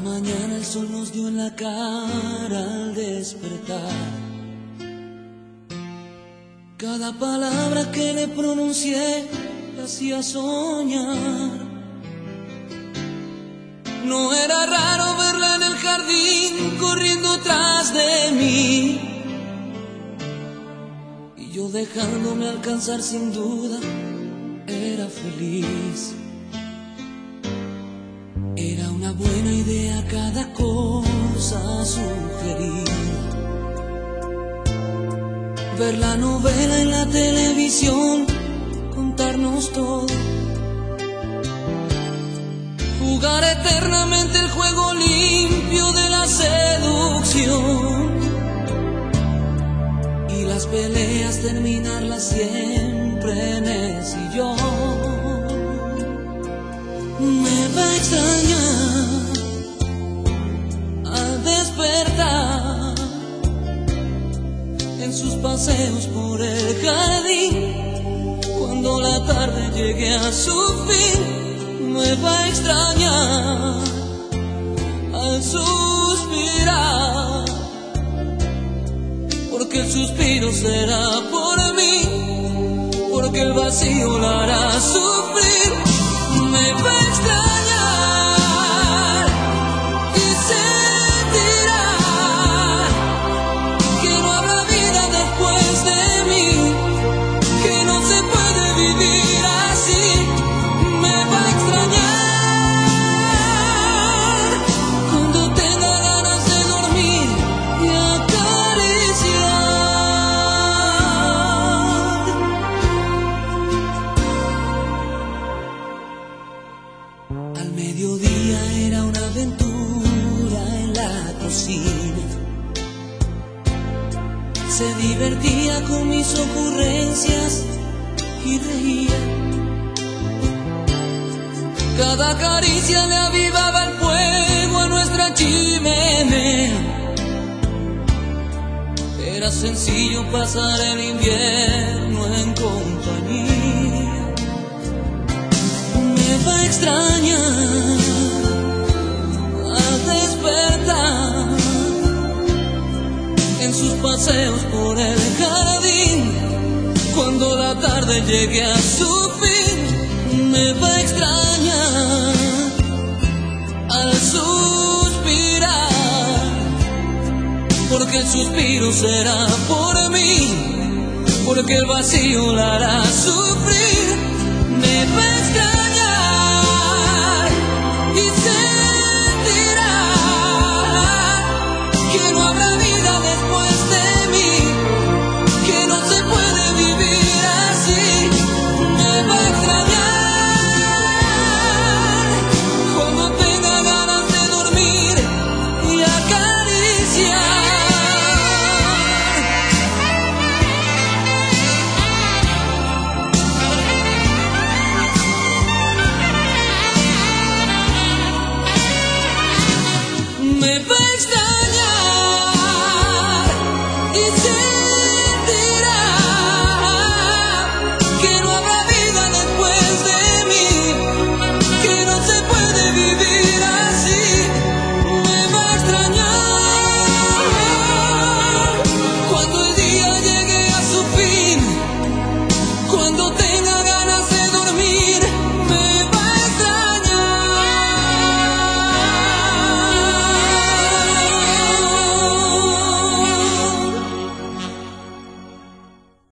mañana el sol nos dio en la cara al despertar. Cada palabra que le pronuncié le hacía soñar. No era raro verla en el jardín corriendo tras de mí. Y yo dejándome alcanzar sin duda, era feliz. Cosa sugerir. Ver la novela en la televisión, contarnos todo. Jugar eternamente el juego limpio de la seducción. Y las peleas terminarlas siempre sus paseos por el jardín. Cuando la tarde llegue a su fin, me va a extrañar al suspirar, porque el suspiro será por mí, porque el vacío la hará sufrir Se divertía con mis ocurrencias y reía. Cada caricia le avivaba el fuego a nuestra chimenea. Era sencillo pasar el invierno por el jardín. Cuando la tarde llegue a su fin, me va a extrañar al suspirar, porque el suspiro será por mí, porque el vacío la hará sufrir